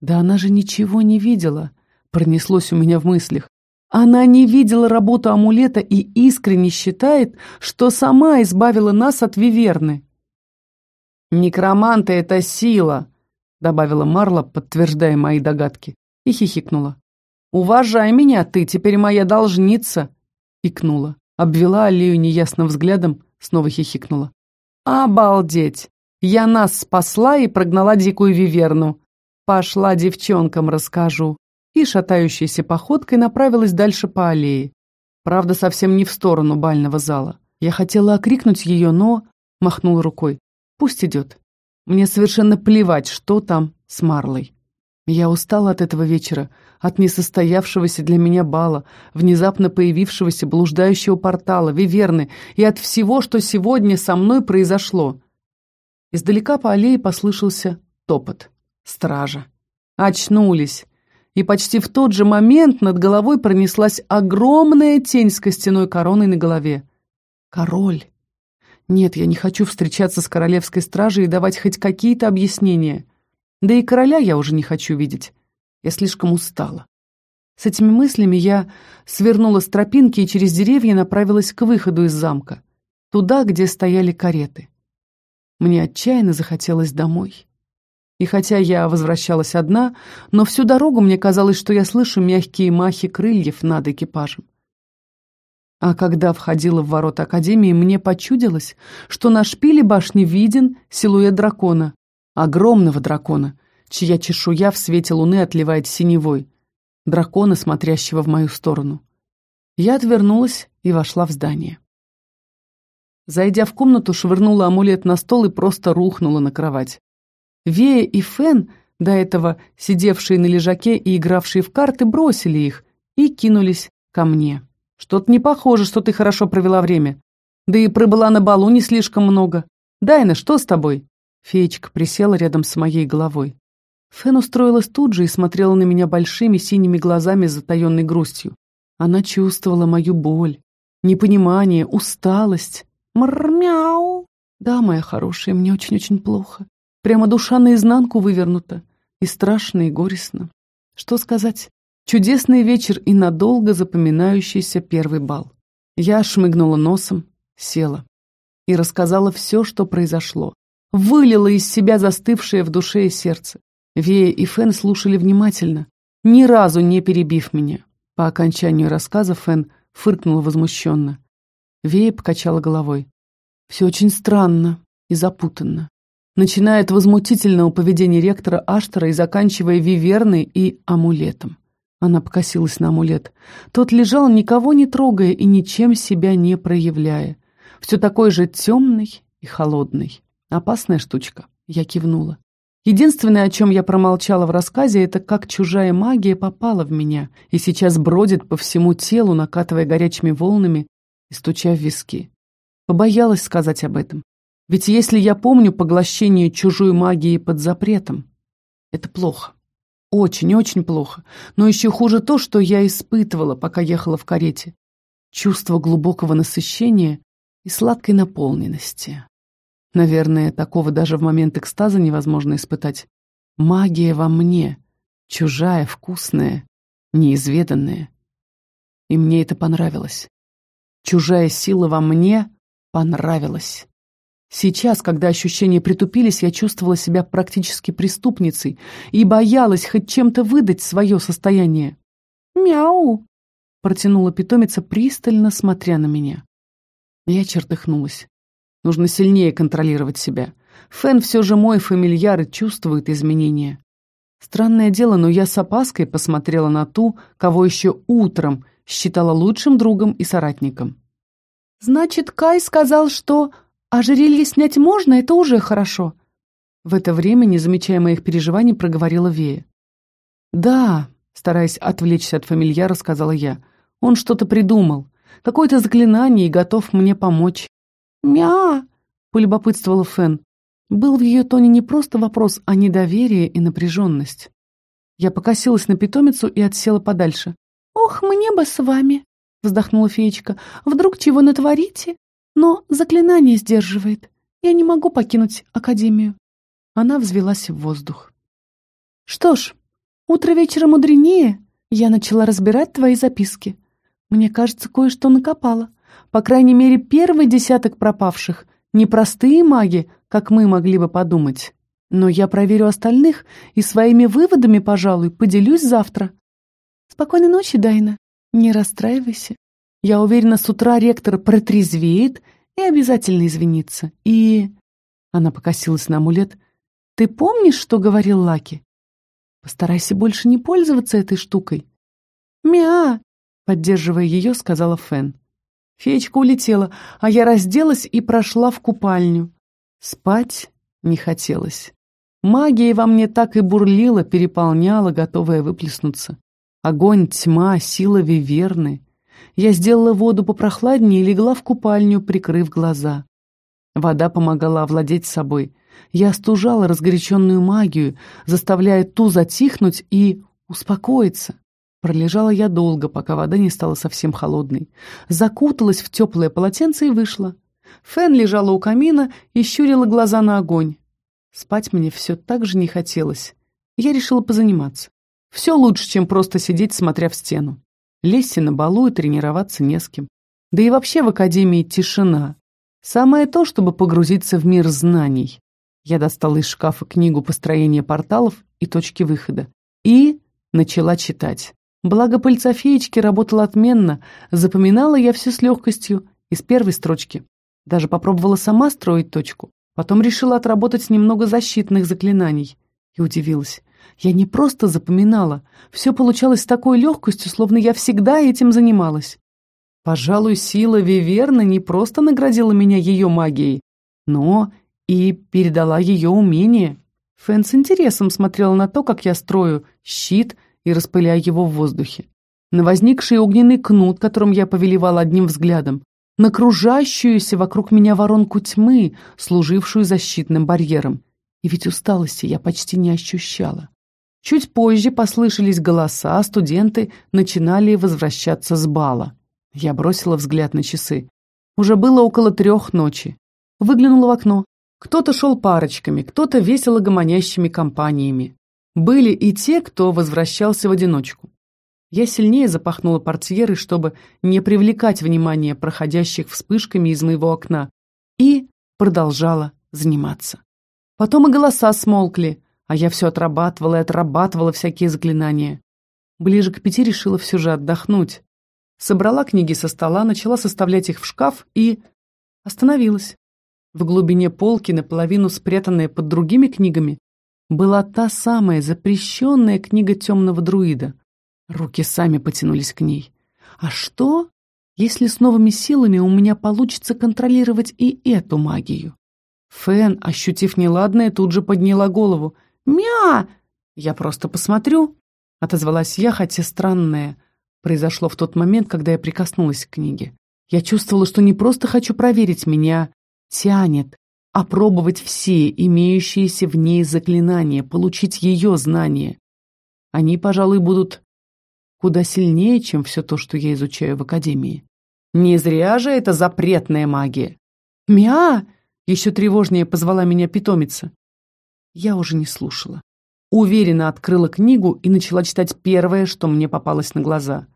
«Да она же ничего не видела!» Пронеслось у меня в мыслях. Она не видела работу амулета и искренне считает, что сама избавила нас от Виверны. «Некроманты — это сила», — добавила Марла, подтверждая мои догадки, и хихикнула. «Уважай меня, ты теперь моя должница!» — икнула. Обвела аллею неясным взглядом, снова хихикнула. «Обалдеть! Я нас спасла и прогнала дикую виверну. Пошла девчонкам расскажу». И шатающейся походкой направилась дальше по аллее. Правда, совсем не в сторону бального зала. Я хотела окрикнуть ее, но... Махнула рукой. Пусть идет. Мне совершенно плевать, что там с Марлой. Я устала от этого вечера, от несостоявшегося для меня бала, внезапно появившегося блуждающего портала, виверны и от всего, что сегодня со мной произошло. Издалека по аллее послышался топот. Стража. Очнулись. И почти в тот же момент над головой пронеслась огромная тень с костяной короной на голове. Король. Нет, я не хочу встречаться с королевской стражей и давать хоть какие-то объяснения. Да и короля я уже не хочу видеть. Я слишком устала. С этими мыслями я свернула с тропинки и через деревья направилась к выходу из замка. Туда, где стояли кареты. Мне отчаянно захотелось домой. И хотя я возвращалась одна, но всю дорогу мне казалось, что я слышу мягкие махи крыльев над экипажем. А когда входила в ворота Академии, мне почудилось, что на шпиле башни виден силуэт дракона, огромного дракона, чья чешуя в свете луны отливает синевой, дракона, смотрящего в мою сторону. Я отвернулась и вошла в здание. Зайдя в комнату, швырнула амулет на стол и просто рухнула на кровать. Вея и Фен, до этого сидевшие на лежаке и игравшие в карты, бросили их и кинулись ко мне. Что-то не похоже, что ты хорошо провела время. Да и пробыла на балу не слишком много. Дайна, что с тобой?» Феечка присела рядом с моей головой. Фен устроилась тут же и смотрела на меня большими синими глазами с затаенной грустью. Она чувствовала мою боль, непонимание, усталость. Мрмяу! Да, моя хорошая, мне очень-очень плохо. Прямо душа наизнанку вывернута. И страшно, и горестно. Что сказать? Чудесный вечер и надолго запоминающийся первый бал. Я шмыгнула носом, села и рассказала все, что произошло. Вылила из себя застывшее в душе и сердце. Вея и Фен слушали внимательно, ни разу не перебив меня. По окончанию рассказа Фен фыркнула возмущенно. Вея покачала головой. Все очень странно и запутанно. Начиная от возмутительного поведения ректора Аштера и заканчивая виверной и амулетом. Она покосилась на амулет. Тот лежал, никого не трогая и ничем себя не проявляя. Все такой же темный и холодный. Опасная штучка. Я кивнула. Единственное, о чем я промолчала в рассказе, это как чужая магия попала в меня и сейчас бродит по всему телу, накатывая горячими волнами и стуча в виски. Побоялась сказать об этом. Ведь если я помню поглощение чужой магии под запретом, это плохо. Очень-очень плохо. Но еще хуже то, что я испытывала, пока ехала в карете. Чувство глубокого насыщения и сладкой наполненности. Наверное, такого даже в момент экстаза невозможно испытать. Магия во мне, чужая, вкусная, неизведанная. И мне это понравилось. Чужая сила во мне понравилась. Сейчас, когда ощущения притупились, я чувствовала себя практически преступницей и боялась хоть чем-то выдать свое состояние. «Мяу!» — протянула питомица, пристально смотря на меня. Я чертыхнулась. Нужно сильнее контролировать себя. Фэн все же мой фамильяр и чувствует изменения. Странное дело, но я с опаской посмотрела на ту, кого еще утром считала лучшим другом и соратником. «Значит, Кай сказал, что ожерелье снять можно, это уже хорошо». В это время, не замечая моих переживаний, проговорила Вея. «Да», — стараясь отвлечься от фамильяра, сказала я, — «он что-то придумал, какое-то заклинание и готов мне помочь». «Мя!» — полюбопытствовала Фен. Был в ее тоне не просто вопрос, а недоверие и напряженность. Я покосилась на питомицу и отсела подальше. «Ох, мне бы с вами!» — вздохнула феечка. «Вдруг чего натворите? Но заклинание сдерживает. Я не могу покинуть Академию». Она взвелась в воздух. «Что ж, утро вечера мудренее. Я начала разбирать твои записки. Мне кажется, кое-что накопала. По крайней мере, первый десяток пропавших Непростые маги, как мы могли бы подумать. Но я проверю остальных и своими выводами, пожалуй, поделюсь завтра. Спокойной ночи, Дайна. Не расстраивайся. Я уверена, с утра ректор протрезвеет и обязательно извинится. И... Она покосилась на амулет. Ты помнишь, что говорил Лаки? Постарайся больше не пользоваться этой штукой. Мя! Поддерживая ее, сказала Фен. Феечка улетела, а я разделась и прошла в купальню. Спать не хотелось. Магия во мне так и бурлила, переполняла, готовая выплеснуться. Огонь, тьма, сила виверны. Я сделала воду попрохладнее и легла в купальню, прикрыв глаза. Вода помогала овладеть собой. Я остужала разгоряченную магию, заставляя ту затихнуть и успокоиться. Пролежала я долго, пока вода не стала совсем холодной. Закуталась в теплое полотенце и вышла. Фен лежала у камина и щурила глаза на огонь. Спать мне все так же не хотелось. Я решила позаниматься. Все лучше, чем просто сидеть, смотря в стену. Лезть на балу и тренироваться не с кем. Да и вообще в академии тишина. Самое то, чтобы погрузиться в мир знаний. Я достала из шкафа книгу построения порталов и точки выхода. И начала читать. Благо пыльца феечки работала отменно, запоминала я все с легкостью, из первой строчки. Даже попробовала сама строить точку. Потом решила отработать немного защитных заклинаний. И удивилась. Я не просто запоминала, все получалось с такой легкостью, словно я всегда этим занималась. Пожалуй, сила Виверна не просто наградила меня ее магией, но и передала ее умение. Фэн с интересом смотрела на то, как я строю щит — и распыляя его в воздухе. На возникший огненный кнут, которым я повелевала одним взглядом, на кружащуюся вокруг меня воронку тьмы, служившую защитным барьером. И ведь усталости я почти не ощущала. Чуть позже послышались голоса, студенты начинали возвращаться с бала. Я бросила взгляд на часы. Уже было около трех ночи. Выглянула в окно. Кто-то шел парочками, кто-то весело гомонящими компаниями. Были и те, кто возвращался в одиночку. Я сильнее запахнула портьеры, чтобы не привлекать внимание проходящих вспышками из моего окна, и продолжала заниматься. Потом и голоса смолкли, а я все отрабатывала и отрабатывала всякие заклинания. Ближе к пяти решила все же отдохнуть. Собрала книги со стола, начала составлять их в шкаф и... остановилась. В глубине полки, наполовину спрятанная под другими книгами, была та самая запрещенная книга темного друида. Руки сами потянулись к ней. А что, если с новыми силами у меня получится контролировать и эту магию? Фэн, ощутив неладное, тут же подняла голову. «Мя!» «Я просто посмотрю», — отозвалась я, хотя странное произошло в тот момент, когда я прикоснулась к книге. Я чувствовала, что не просто хочу проверить, меня тянет, опробовать все имеющиеся в ней заклинания, получить ее знания. Они, пожалуй, будут куда сильнее, чем все то, что я изучаю в Академии. Не зря же это запретная магия. «Мя!» — еще тревожнее позвала меня питомица. Я уже не слушала. Уверенно открыла книгу и начала читать первое, что мне попалось на глаза.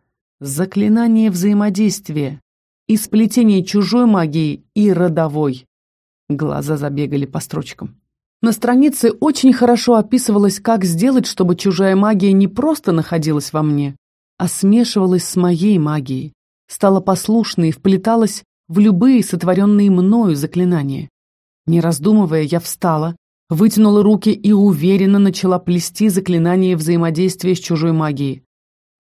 Заклинание взаимодействия и сплетение чужой магии и родовой. Глаза забегали по строчкам. На странице очень хорошо описывалось, как сделать, чтобы чужая магия не просто находилась во мне, а смешивалась с моей магией, стала послушной и вплеталась в любые сотворенные мною заклинания. Не раздумывая, я встала, вытянула руки и уверенно начала плести заклинание взаимодействия с чужой магией.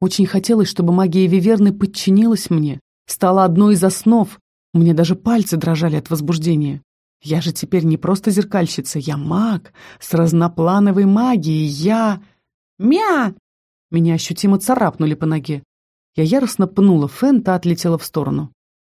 Очень хотелось, чтобы магия Виверны подчинилась мне, стала одной из основ. Мне даже пальцы дрожали от возбуждения. Я же теперь не просто зеркальщица, я маг с разноплановой магией, я... Мя! Меня ощутимо царапнули по ноге. Я яростно пнула Фен, та отлетела в сторону.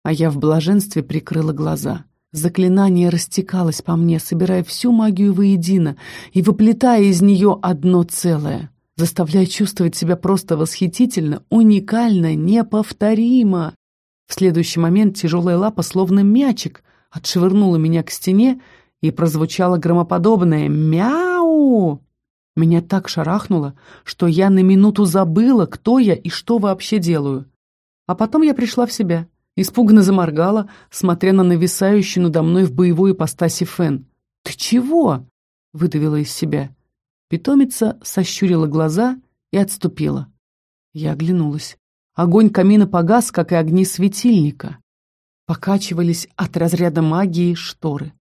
А я в блаженстве прикрыла глаза. Заклинание растекалось по мне, собирая всю магию воедино и выплетая из нее одно целое, заставляя чувствовать себя просто восхитительно, уникально, неповторимо. В следующий момент тяжелая лапа, словно мячик, отшвырнула меня к стене и прозвучало громоподобное «Мяу!». Меня так шарахнуло, что я на минуту забыла, кто я и что вообще делаю. А потом я пришла в себя. Испуганно заморгала, смотря на нависающую надо мной в боевой ипостаси Фен. «Ты чего?» — выдавила из себя. Питомица сощурила глаза и отступила. Я оглянулась. Огонь камина погас, как и огни светильника. Покачивались от разряда магии шторы.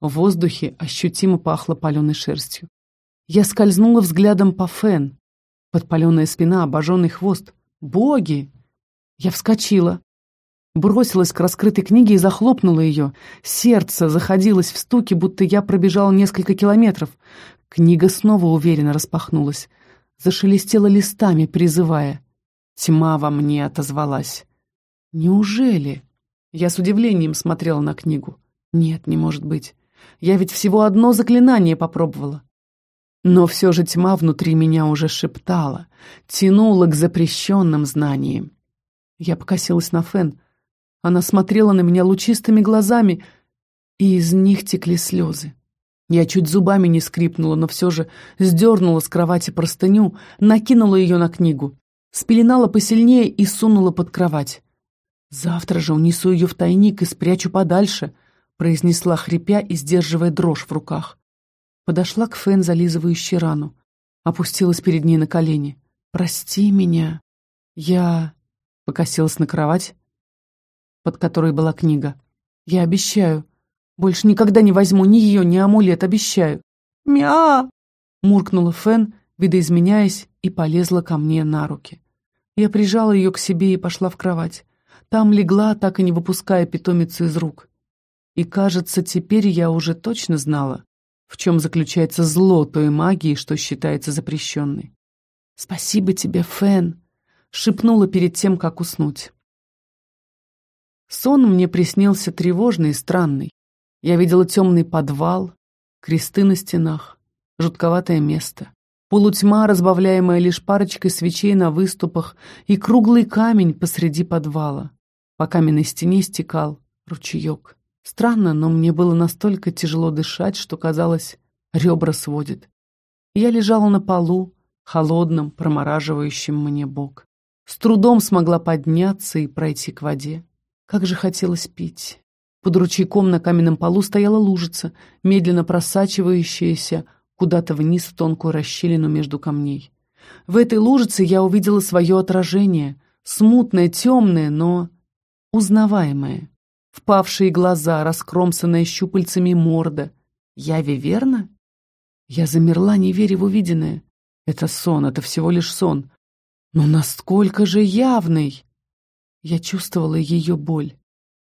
В воздухе ощутимо пахло паленой шерстью. Я скользнула взглядом по Фен. Подпаленная спина, обожженный хвост. Боги! Я вскочила, Бросилась к раскрытой книге и захлопнула ее. Сердце заходилось в стуке, будто я пробежала несколько километров. Книга снова уверенно распахнулась. Зашелестела листами, призывая. Тьма во мне отозвалась. «Неужели?» Я с удивлением смотрела на книгу. «Нет, не может быть. Я ведь всего одно заклинание попробовала». Но все же тьма внутри меня уже шептала, тянула к запрещенным знаниям. Я покосилась на Фен — она смотрела на меня лучистыми глазами, и из них текли слезы. Я чуть зубами не скрипнула, но все же сдернула с кровати простыню, накинула ее на книгу, спеленала посильнее и сунула под кровать. «Завтра же унесу ее в тайник и спрячу подальше», произнесла, хрипя и сдерживая дрожь в руках. Подошла к Фэн, зализывающей рану. Опустилась перед ней на колени. «Прости меня. Я...» Покосилась на кровать, под которой была книга. «Я обещаю. Больше никогда не возьму ни ее, ни амулет, обещаю». «Мя!» — муркнула Фен, видоизменяясь, и полезла ко мне на руки. Я прижала ее к себе и пошла в кровать. Там легла, так и не выпуская питомицу из рук. И, кажется, теперь я уже точно знала, в чем заключается зло той магии, что считается запрещенной. «Спасибо тебе, Фен!» — шепнула перед тем, как уснуть. Сон мне приснился тревожный и странный. Я видела темный подвал, кресты на стенах, жутковатое место, полутьма, разбавляемая лишь парочкой свечей на выступах, и круглый камень посреди подвала. По каменной стене стекал ручеек. Странно, но мне было настолько тяжело дышать, что, казалось, ребра сводит. Я лежала на полу, холодном, промораживающем мне бок. С трудом смогла подняться и пройти к воде. Как же хотелось пить. Под ручейком на каменном полу стояла лужица, медленно просачивающаяся куда-то вниз в тонкую расщелину между камней. В этой лужице я увидела свое отражение, смутное, темное, но узнаваемое. Впавшие глаза, раскромсанная щупальцами морда. Я Виверна? Я замерла, не веря в увиденное. Это сон, это всего лишь сон. Но насколько же явный! Я чувствовала ее боль.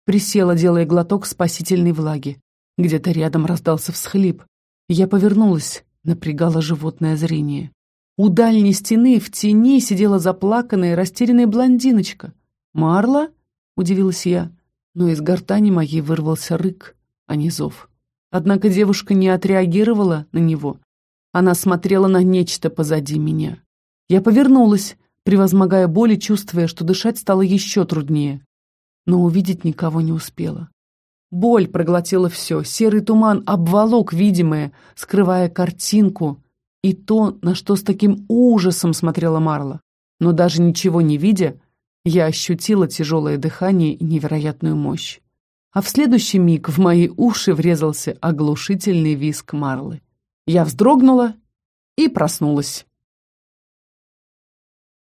Присела, делая глоток спасительной влаги. Где-то рядом раздался всхлип. Я повернулась, напрягала животное зрение. У дальней стены в тени сидела заплаканная, растерянная блондиночка. «Марла?» — удивилась я. но из гортани моей вырвался рык, а не зов. Однако девушка не отреагировала на него. Она смотрела на нечто позади меня. Я повернулась, превозмогая боль и чувствуя, что дышать стало еще труднее. Но увидеть никого не успела. Боль проглотила все, серый туман обволок видимое, скрывая картинку и то, на что с таким ужасом смотрела Марла. Но даже ничего не видя, я ощутила тяжелое дыхание и невероятную мощь. А в следующий миг в мои уши врезался оглушительный визг Марлы. Я вздрогнула и проснулась.